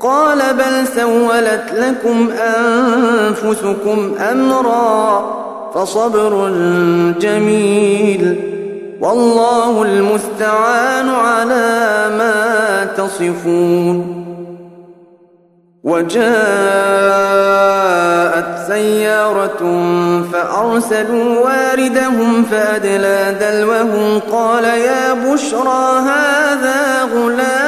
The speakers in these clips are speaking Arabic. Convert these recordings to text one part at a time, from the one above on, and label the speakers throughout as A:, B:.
A: قال بل سولت لكم أنفسكم أمرا فصبر جميل والله المستعان على يصفون وجاءت سيارة فأرسلوا واردهم فأدلى دلوه قال يا بشرى هذا غلام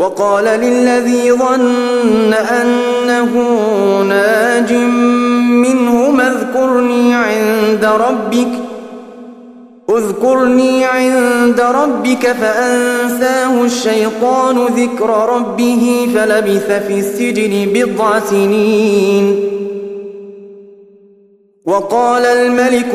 A: وقال للذي ظن أنه ناج منه اذكرني عند ربك اذكرني عند ربك فأنساه الشيطان ذكر ربه فلبث في السجن بضع سنين. وقال الملك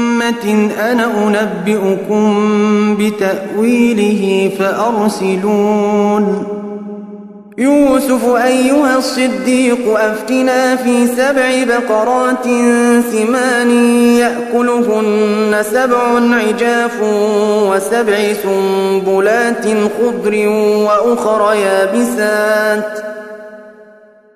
A: أنا أنبئكم بتأويله فأرسلون. يوسف أيها الصديق أفتنا في سبع بقرات ثمان يأكلهن سبع عجاف وسبع سنبلات خضر وأخر يابسات.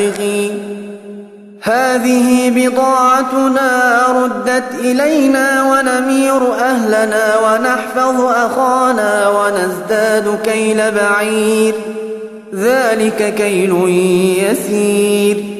A: نبغي هذه بضاعتنا ردت إلينا ونمير أهلنا ونحفظ أخانا ونزداد كيل بعير. ذلك كيل يسير.